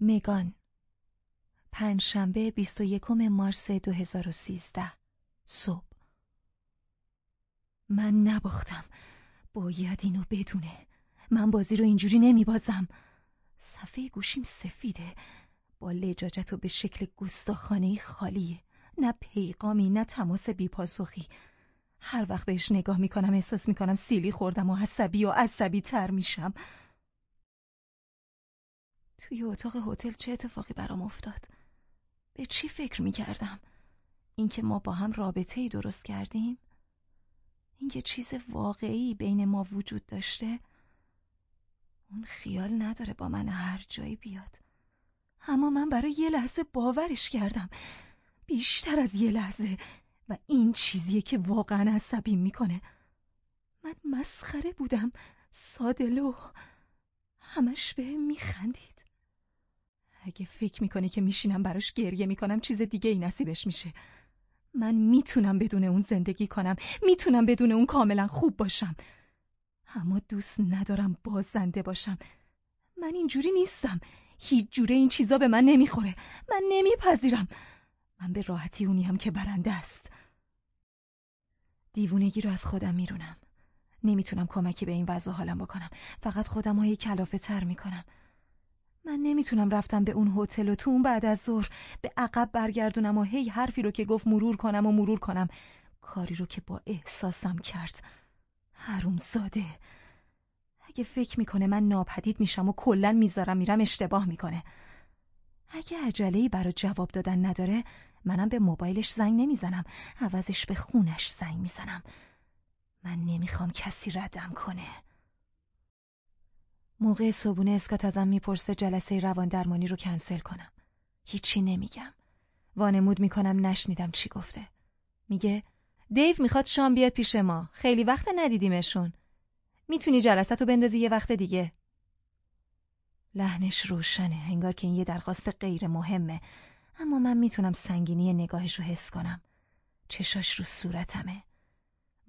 مگان. پنجشنبه 21 مارس 2013 صبح. من نباختم. باید اینو بدونه. من بازی رو اینجوری نمیبازم. صفحه گوشیم سفیده. با لجاجت و به شکل گستاخانه خالیه نه پیغامی نه تماس بیپاسخی. هر وقت بهش نگاه می‌کنم احساس می‌کنم سیلی خوردم و عصبی و عصبی تر میشم. توی اتاق هتل چه اتفاقی برام افتاد؟ به چی فکر می‌کردم؟ اینکه ما با هم رابطه ای درست کردیم؟ اینکه چیز واقعی بین ما وجود داشته؟ اون خیال نداره با من هر جایی بیاد. اما من برای یه لحظه باورش کردم. بیشتر از یه لحظه. و این چیزیه که واقعا عصبیم می‌کنه. من مسخره بودم. سادلو همش به میخندید. اگه فکر می‌کنه که میشینم براش گریه می‌کنم چیز دیگه ای نصیبش میشه. من می‌تونم بدون اون زندگی کنم. می‌تونم بدون اون کاملا خوب باشم. اما دوست ندارم بازنده باشم. من اینجوری نیستم. هیچ جوره این چیزا به من نمی‌خوره. من نمیپذیرم. من به راحتی اونیم که برنده است. دیوونگی رو از خودم میرونم. نمی‌تونم کمکی به این وضع حالم بکنم. فقط خودم های کلافه تر می‌کنم. من نمی‌تونم رفتم به اون هتل و تو اون بعد از ظهر. به عقب برگردونم و هی حرفی رو که گفت مرور کنم و مرور کنم. کاری رو که با احساسم کرد. حروم زاده. اگه فکر می‌کنه من ناپدید میشم و کلا می‌ذارم میرم اشتباه می‌کنه. اگه عجله‌ای برای جواب دادن نداره منم به موبایلش زنگ نمی‌زنم. عوضش به خونش زنگ می‌زنم. من نمی‌خوام کسی ردم کنه. موقع صبونه اسکات ازم می‌پرسه جلسه روان درمانی رو کنسل کنم. هیچی نمیگم. وانمود می‌کنم نشنیدم چی گفته. میگه دیو می‌خواد شام بیاد پیش ما. خیلی وقت ندیدیمشون. می‌تونی جلسه رو بندازی یه وقت دیگه. لحنش روشنه. انگار که این یه درخواست غیر مهمه. اما من می‌تونم سنگینی نگاهش رو حس کنم. چشاش رو صورتمه.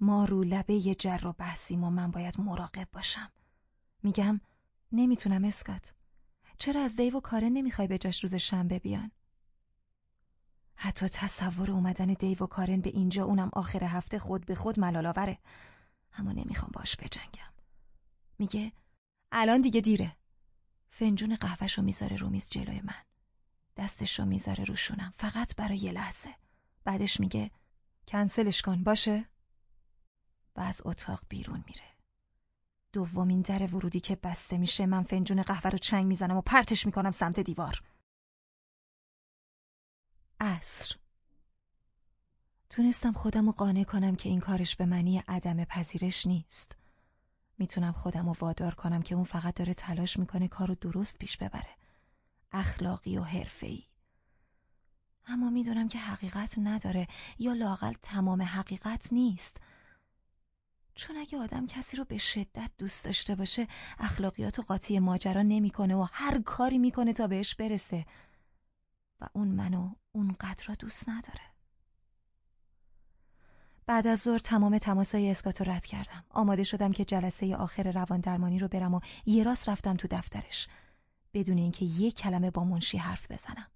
ما رو لبه یه جر و بحثیم و من باید مراقب باشم. میگم نمی‌تونم اسکات. چرا از دیو و کارن نمی‌خوای به جاش روز شنبه بیان؟ حتی تصور اومدن دیو و کارن به اینجا اونم آخر هفته خود به خود ملالاوره. اما نمی‌خوام باش بجنگم. میگه الان دیگه دیره. فنجون قهوهش رو می‌ذاره رو میز جلوی من. دستش رو می‌ذاره روشونم فقط برای یه لحظه. بعدش میگه کنسلش کن باشه؟ و از اتاق بیرون میره. دومین در ورودی که بسته میشه من فنجون قهوه رو چنگ می‌زنم و پرتش می‌کنم سمت دیوار. عصر. تونستم خودم رو قانع کنم که این کارش به معنی عدم پذیرش نیست. می‌تونم خودم رو وادار کنم که اون فقط داره تلاش می‌کنه کار رو درست پیش ببره. اخلاقی و حرفه‌ای. اما می‌دونم که حقیقت نداره یا لاقل تمام حقیقت نیست. چون اگه آدم کسی رو به شدت دوست داشته باشه اخلاقیات و قاطی ماجرا نمی‌کنه و هر کاری می‌کنه تا بهش برسه. و اون منو اونقدر را دوست نداره. بعد از ظهر تمام تماسای اسکات رو رد کردم. آماده شدم که جلسه آخر روان درمانی رو برم و یه راست رفتم تو دفترش. بدون اینکه یک کلمه با منشی حرف بزنم.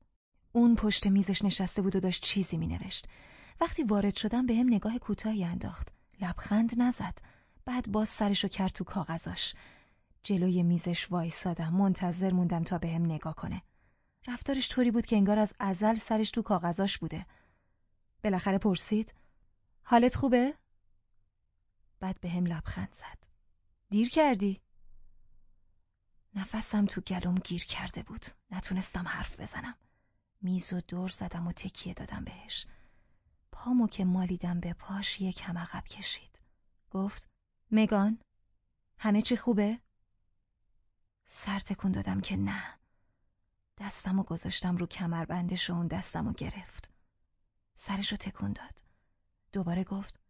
اون پشت میزش نشسته بود و داشت چیزی مینوشت. وقتی وارد شدم به هم نگاه کوتاهی انداخت. لبخند نزد بعد باز سرشو کرد تو کاغذاش. جلوی میزش وایسادم منتظر موندم تا به هم نگاه کنه. رفتارش طوری بود که انگار از ازل سرش تو کاغذاش بوده. بالاخره پرسید حالت خوبه؟ بعد به هم لبخند زد. دیر کردی؟ نفسم تو گلوم گیر کرده بود. نتونستم حرف بزنم. میز و دور زدم و تکیه دادم بهش. پامو که مالیدم به پاش یک هم عقب کشید. گفت مگان همه چی خوبه؟ سر تکون دادم که نه. دستم و گذاشتم رو کمربندش و اون دستم و گرفت. سرش رو تکون داد. دوباره گفت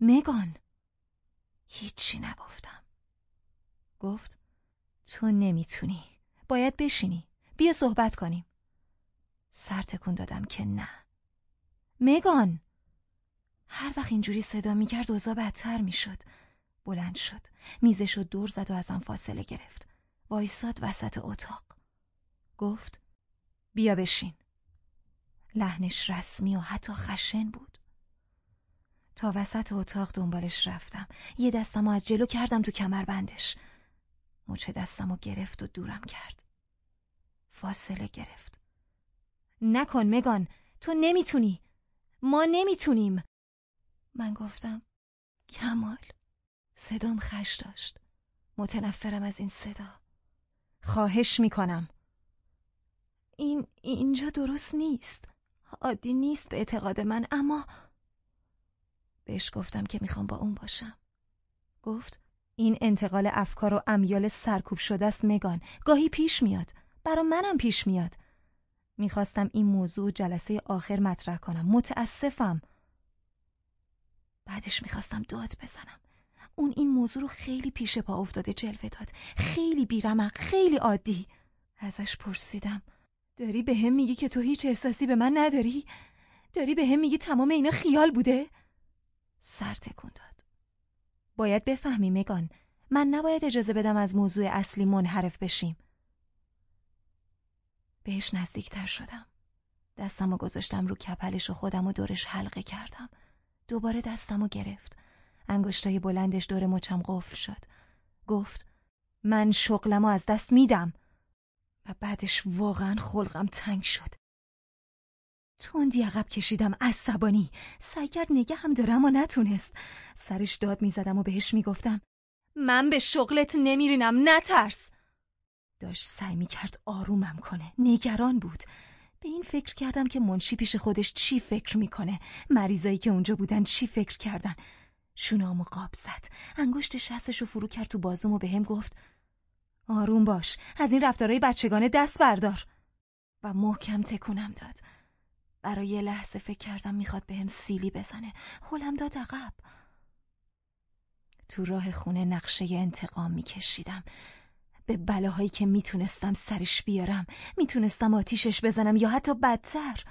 مگان. هیچی نگفتم. گفت تو نمی‌تونی. باید بشینی. بیا صحبت کنیم. سر تکون دادم که نه. مگان. هر وقت اینجوری صدا می‌کرد اوضاع بدتر می‌شد. بلند شد. میزش رو دور زد و ازم فاصله گرفت. وایساد وسط اتاق. گفت بیا بشین. لحنش رسمی و حتی خشن بود. تا وسط اتاق دنبالش رفتم. یه دستم از جلو کردم تو کمربندش مچ دستم گرفت و دورم کرد. فاصله گرفت. نکن مگان تو نمی‌تونی. ما نمی‌تونیم. من گفتم کمال. صدام خش داشت. متنفرم از این صدا. خواهش می‌کنم. این اینجا درست نیست. عادی نیست به اعتقاد من اما بهش گفتم که می‌خوام با اون باشم. گفت این انتقال افکار و امیال سرکوب شده است مگان. گاهی پیش میاد. برا منم پیش میاد. می‌خواستم این موضوع جلسه آخر مطرح کنم. متاسفم. بعدش می‌خواستم داد بزنم. اون این موضوع رو خیلی پیش پا افتاده جلوه داد. خیلی بیرمق خیلی عادی. ازش پرسیدم. داری به هم میگی که تو هیچ احساسی به من نداری؟ داری به هم میگی تمام اینا خیال بوده؟ سر تکون داد. باید بفهمی مگان من نباید اجازه بدم از موضوع اصلی منحرف بشیم. بهش نزدیکتر شدم. دستم و گذاشتم رو کپلش و خودم و دورش حلقه کردم. دوباره دستم و گرفت. انگشتای بلندش دور مچم قفل شد. گفت من شغلم از دست میدم. و بعدش واقعا خلقم تنگ شد. تندی عقب کشیدم عصبانی. سعی کرد نگه هم دارم و نتونست. سرش داد می‌زدم و بهش می‌گفتم من به شغلت نمیرینم نترس. داشت سعی می‌کرد آرومم کنه. نگران بود. به این فکر کردم که منشی پیش خودش چی فکر می‌کنه. مریضایی که اونجا بودن چی فکر کردن؟ شونامو قاب زد. انگشت شستشو فرو کرد تو بازوم و به هم گفت آروم باش. از این رفتارهای بچگانه دست بردار. و محکم تکونم داد. برای یه لحظه فکر کردم می‌خواد به هم سیلی بزنه. حلم داد عقب. تو راه خونه نقشه انتقام میکشیدم. به بلاهایی که می‌تونستم سرش بیارم می‌تونستم آتیشش بزنم یا حتی بدتر.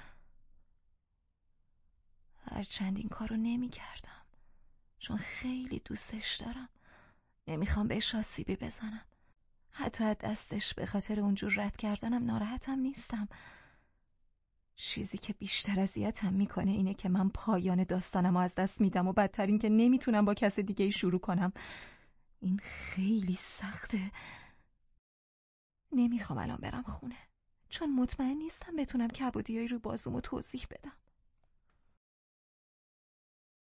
هرچند این کارو نمی‌کردم چون خیلی دوستش دارم. نمی‌خوام بهش آسیبی بزنم. حتی از دستش به خاطر اونجور رد کردنم ناراحتم نیستم. چیزی که بیشتر اذیتم می‌کنه اینه که من پایان داستانم از دست میدم و بدتر این که نمی‌تونم با کس دیگه ای شروع کنم. این خیلی سخته. نمی‌خوام الان برم خونه. چون مطمئن نیستم بتونم کبودیایی رو بازومو توضیح بدم.